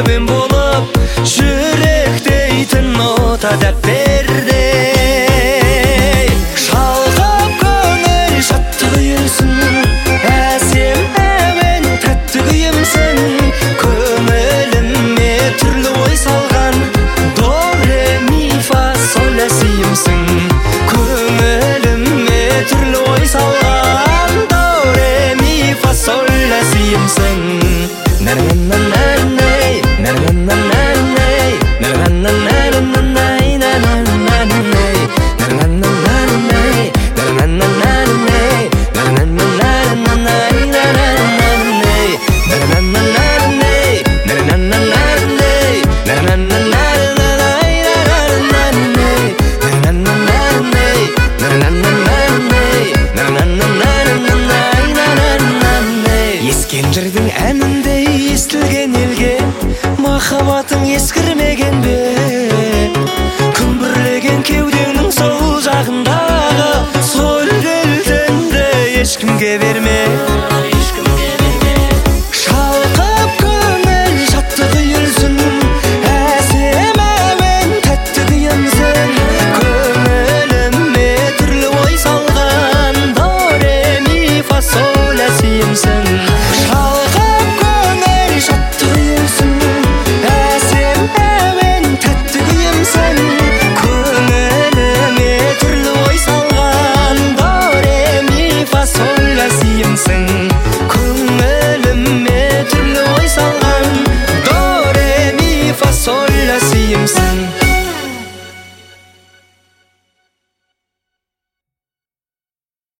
әуен болып жүрек нота дәтте 我等也是。